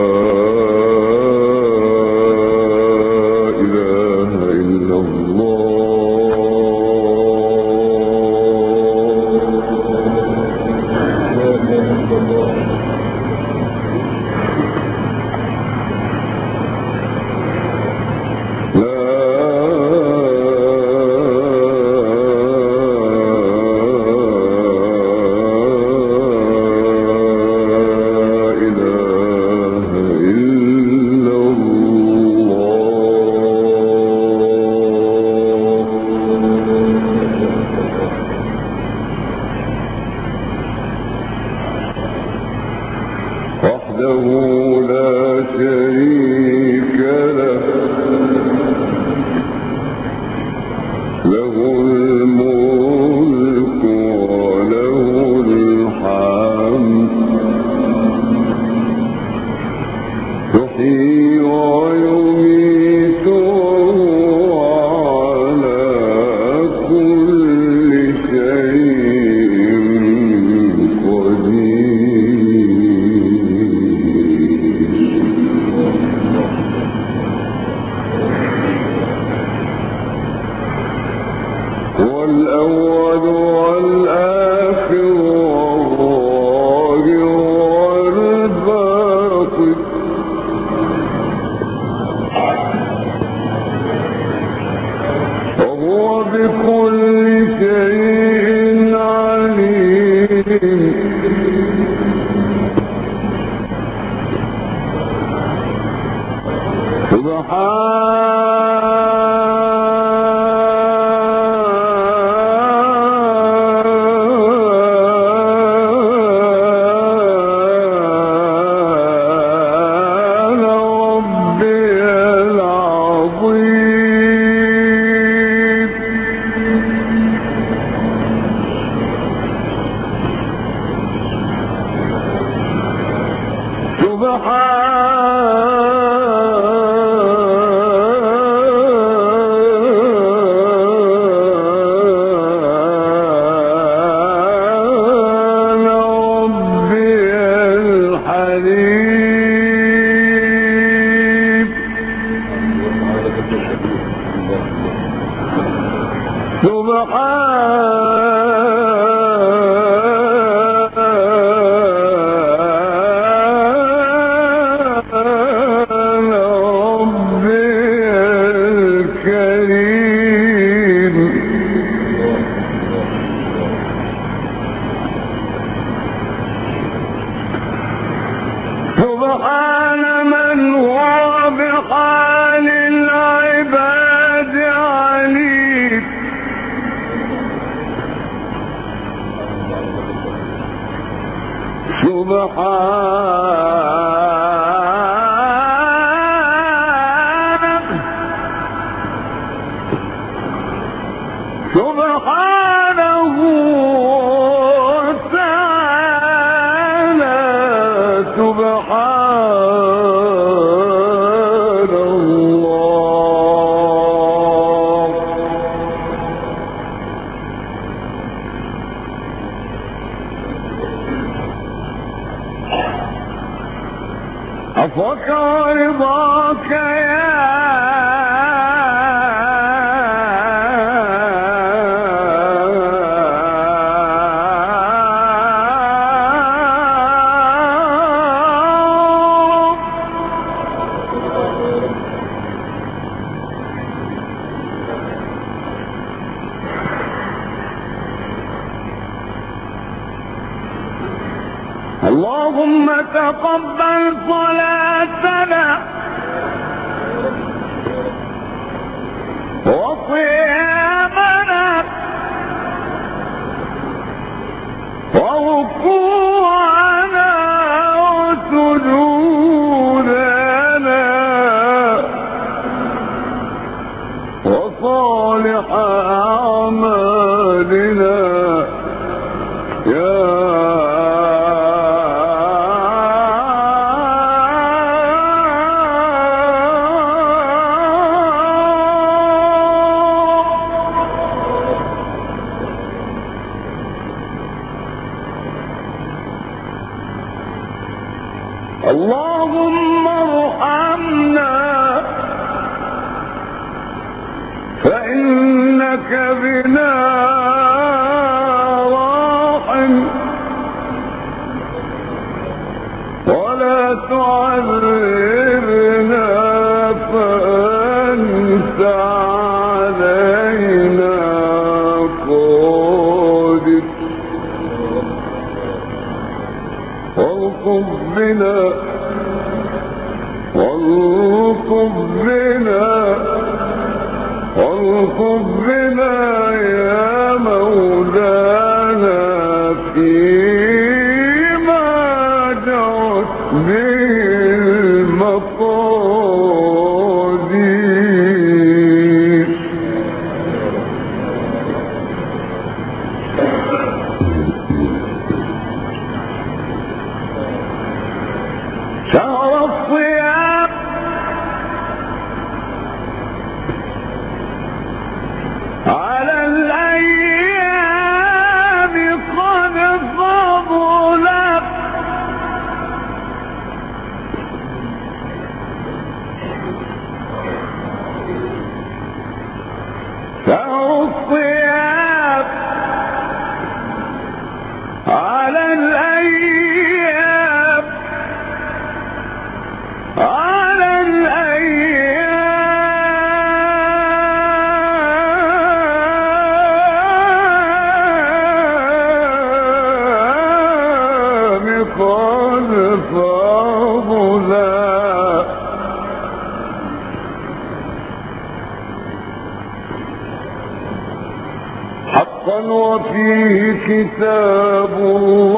Uh... سبحان হয় correr. في كتاب الله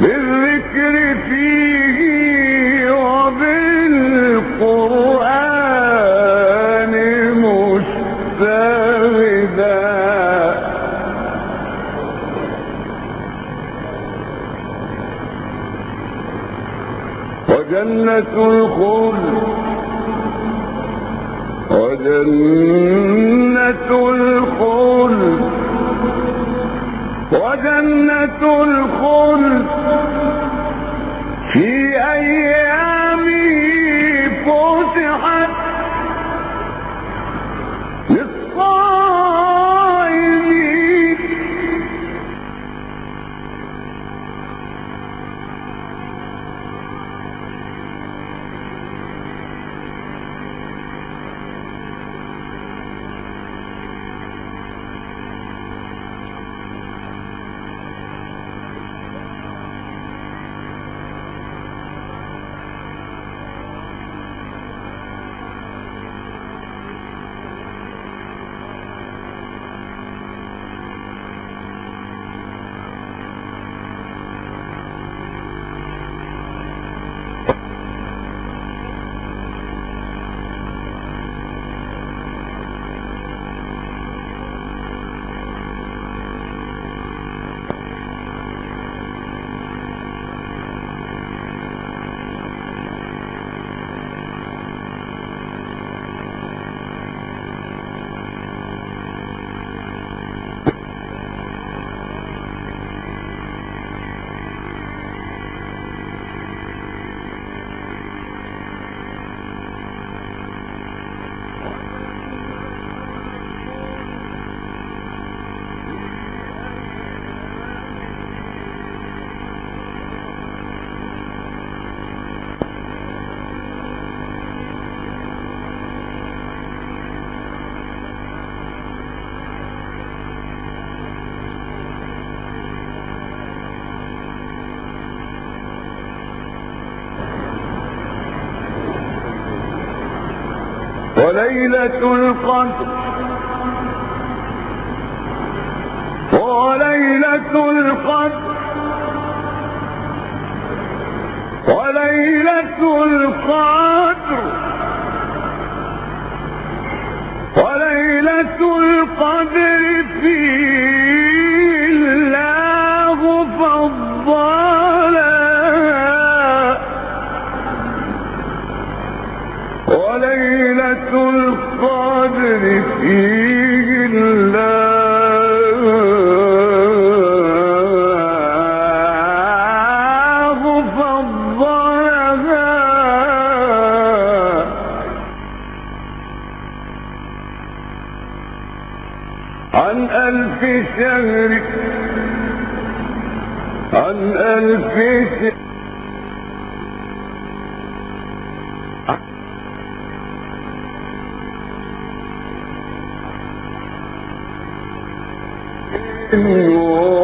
بالذكر فيه وبالقرآن وجنة الخلد وجنة الخلد وجنة الخلد. yeah. وليلة القدر. وليلة القدر. وليلة القدر. وليلة القدر في وفيها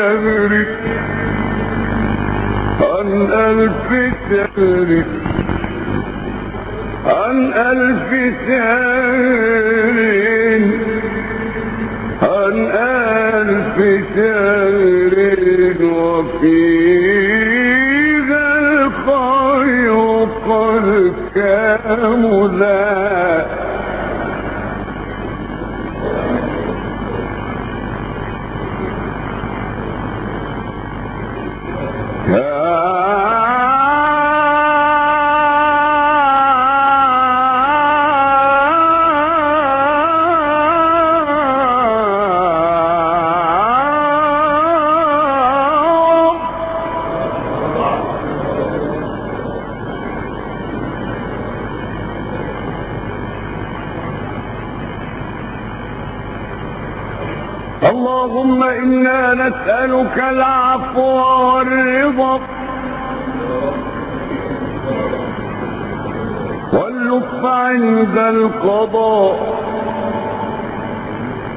شهر عن ألف شهر عن ألف شهر عن ألف شهر وفيها الخير قد كملا اللهم إنا نسألك العفو والرضا. واللطف عند القضاء.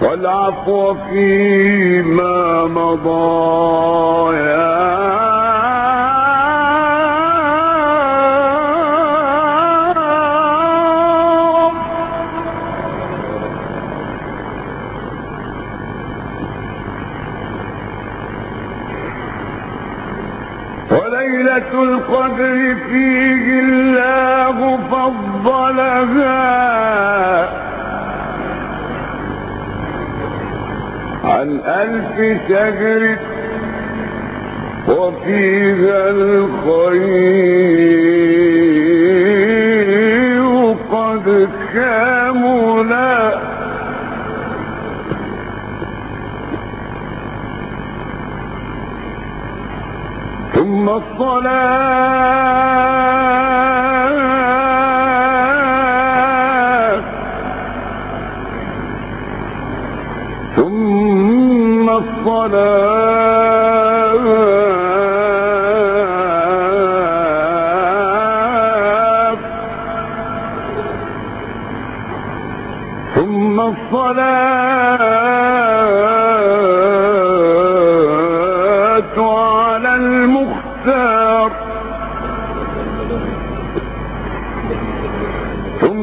والعفو فيما مضى. يا وليلة القدر فيه الله فضلها. عن ألف شجر وفيها الخير قد كملا ثم الصلاة ثم الصلاة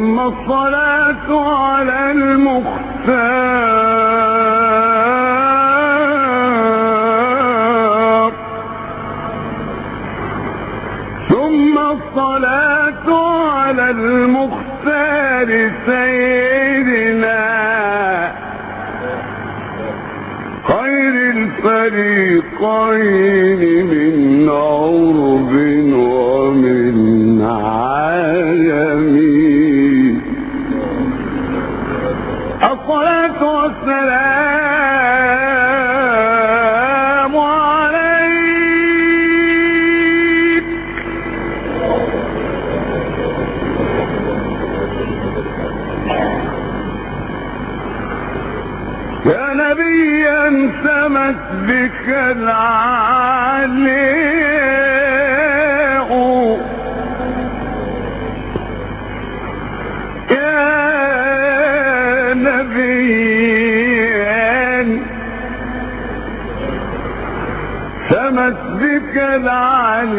ثم الصلاة على المختار. ثم الصلاة على المختار سيدنا خير الفريقين من عمر نبيا سمت بك العليق قامت بك العاليات